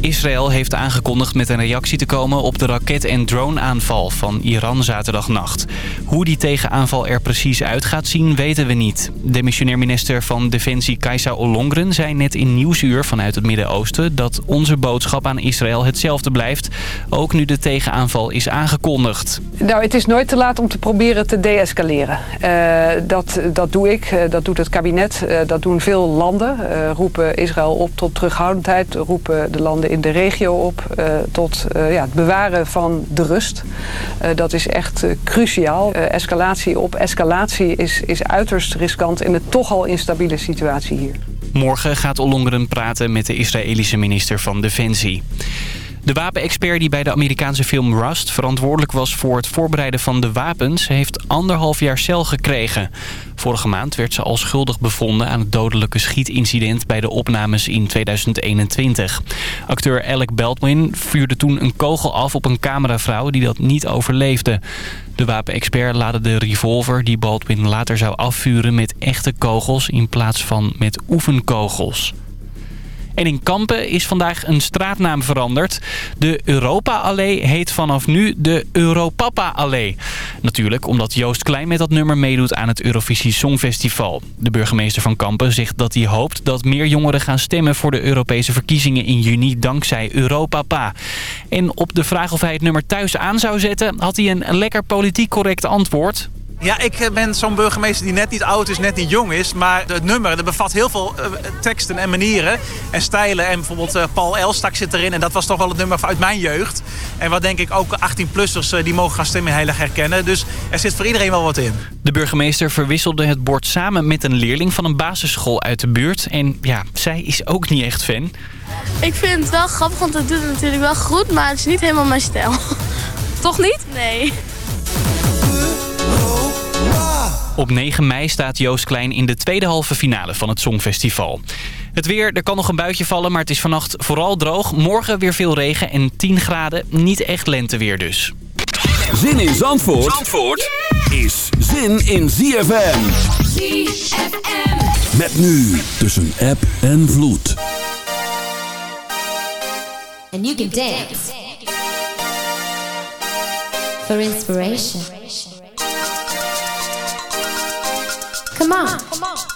Israël heeft aangekondigd met een reactie te komen op de raket- en droneaanval van Iran zaterdagnacht. Hoe die tegenaanval er precies uit gaat zien, weten we niet. De missionair minister van Defensie Kajsa Ollongren zei net in Nieuwsuur vanuit het Midden-Oosten... dat onze boodschap aan Israël hetzelfde blijft, ook nu de tegenaanval is aangekondigd. Nou, het is nooit te laat om te proberen te deescaleren. Uh, dat, dat doe ik, uh, dat doet het kabinet, uh, dat doen veel landen. roepen Israël op tot terughoudendheid, roepen de landen in de regio op tot ja, het bewaren van de rust. dat is echt cruciaal. escalatie op escalatie is, is uiterst riskant in een toch al instabiele situatie hier. Morgen gaat Ollongren praten met de Israëlische minister van Defensie. De wapenexpert die bij de Amerikaanse film Rust verantwoordelijk was voor het voorbereiden van de wapens... heeft anderhalf jaar cel gekregen. Vorige maand werd ze al schuldig bevonden aan het dodelijke schietincident bij de opnames in 2021. Acteur Alec Baldwin vuurde toen een kogel af op een cameravrouw die dat niet overleefde. De wapenexpert laadde de revolver die Baldwin later zou afvuren met echte kogels in plaats van met oefenkogels. En in Kampen is vandaag een straatnaam veranderd. De Europa-allee heet vanaf nu de Europapa-allee. Natuurlijk omdat Joost Klein met dat nummer meedoet aan het Eurovisie Songfestival. De burgemeester van Kampen zegt dat hij hoopt dat meer jongeren gaan stemmen voor de Europese verkiezingen in juni dankzij Europapa. En op de vraag of hij het nummer thuis aan zou zetten had hij een lekker politiek correct antwoord. Ja, ik ben zo'n burgemeester die net niet oud is, net niet jong is. Maar het nummer dat bevat heel veel uh, teksten en manieren en stijlen. En bijvoorbeeld uh, Paul Elstak zit erin. En dat was toch wel het nummer uit mijn jeugd. En wat denk ik ook 18-plussers uh, die mogen gaan stemmen heel erg herkennen. Dus er zit voor iedereen wel wat in. De burgemeester verwisselde het bord samen met een leerling van een basisschool uit de buurt. En ja, zij is ook niet echt fan. Ik vind het wel grappig, want het doet het natuurlijk wel goed. Maar het is niet helemaal mijn stijl. Toch niet? Nee. Op 9 mei staat Joost Klein in de tweede halve finale van het Songfestival. Het weer, er kan nog een buitje vallen, maar het is vannacht vooral droog. Morgen weer veel regen en 10 graden. Niet echt lenteweer dus. Zin in Zandvoort, Zandvoort is zin in ZFM. ZFM. Met nu tussen app en vloed. And you can dance. For inspiration. Come on. Come on.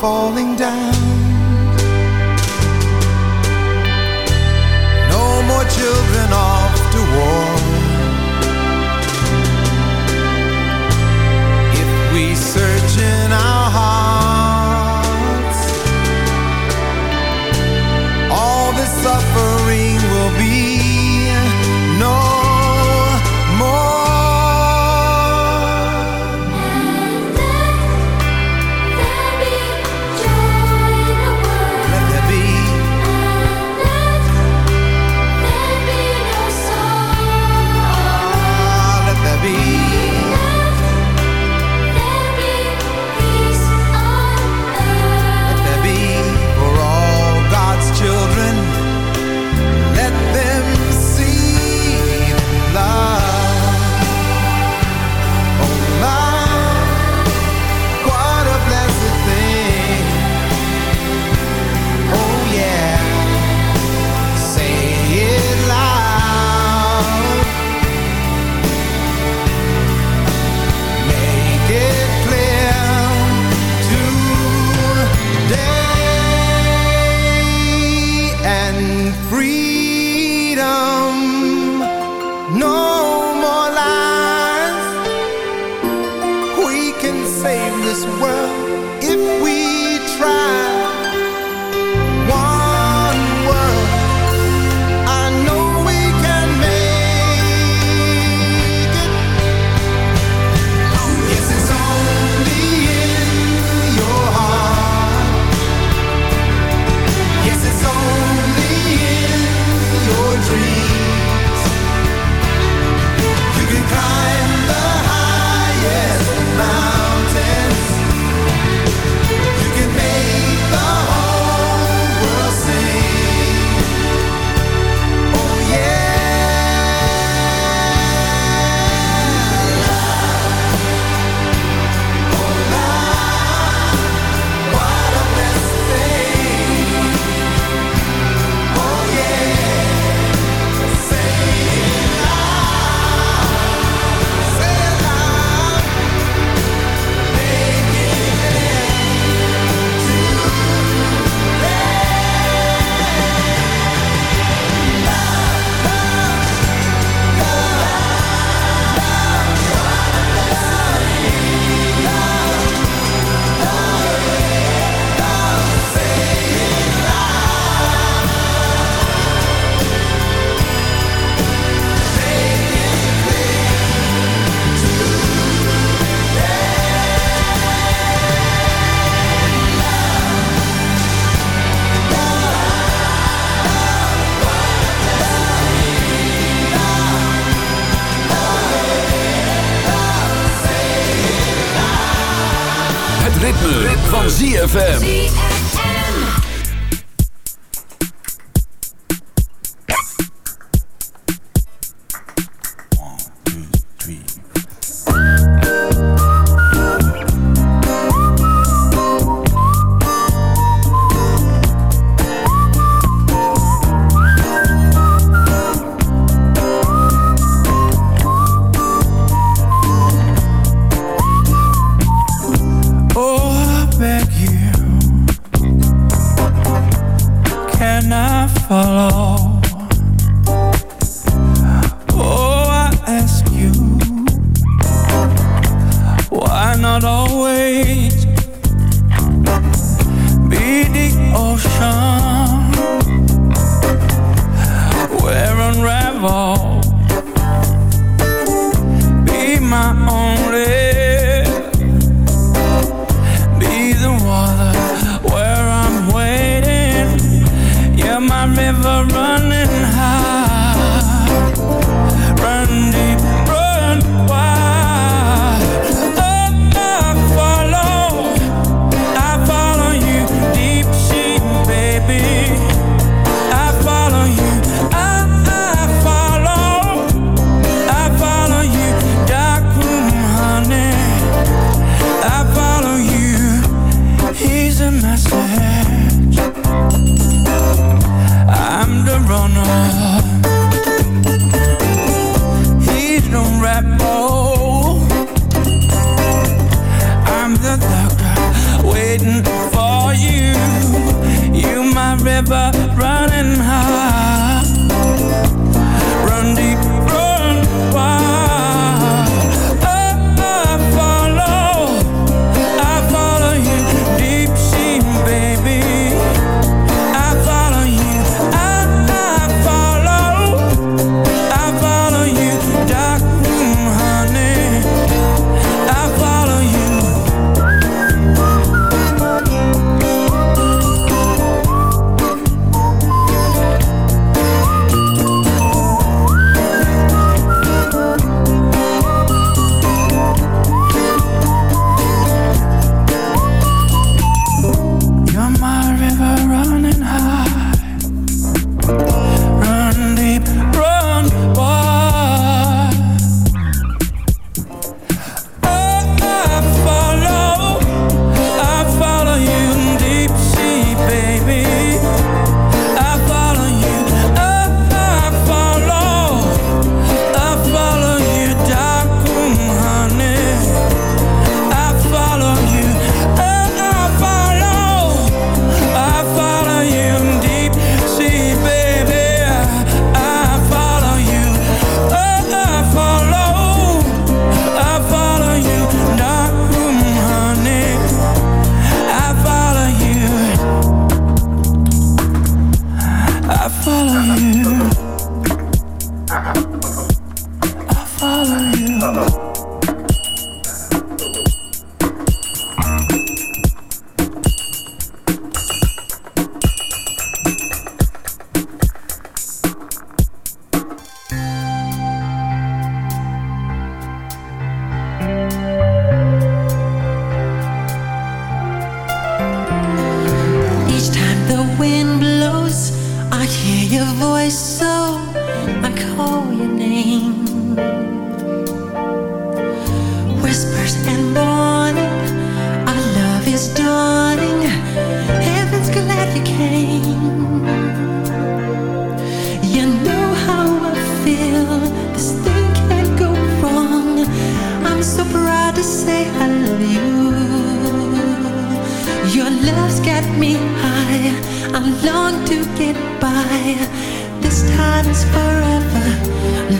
falling down.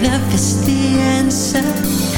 Love is the answer.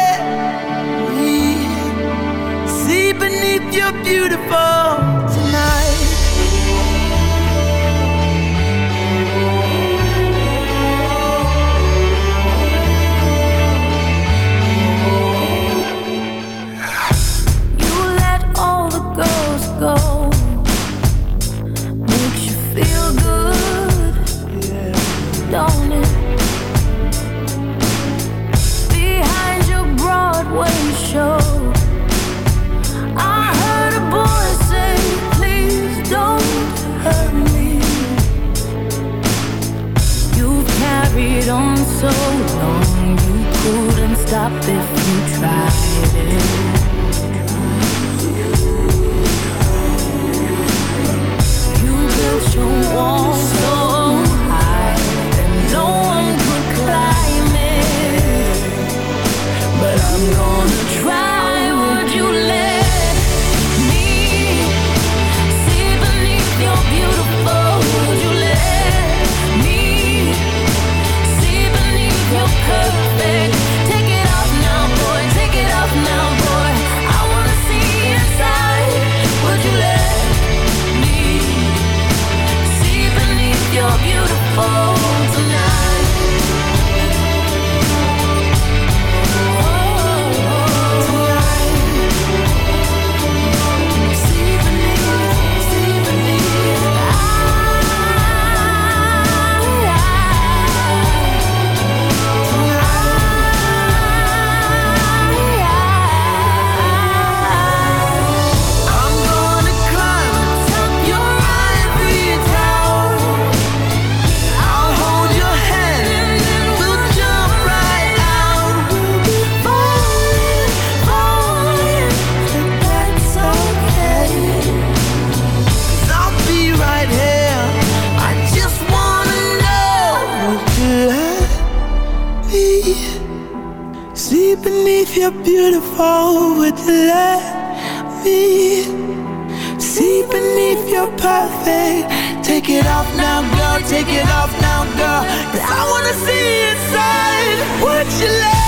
you're beautiful. Perfect? Take it off now, girl. Take it off now, girl. 'Cause I wanna see inside. Would you let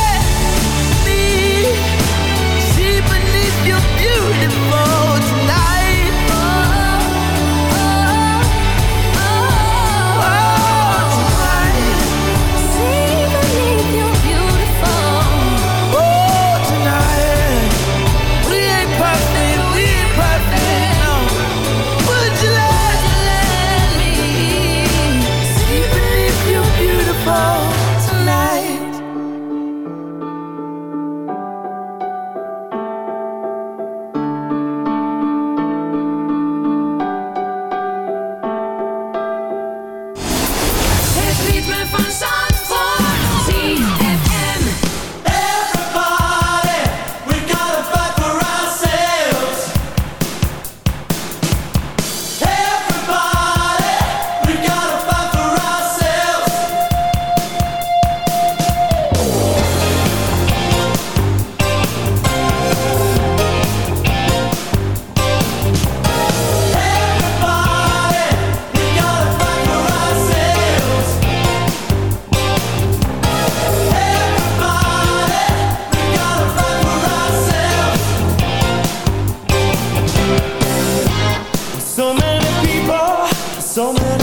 So many people, so many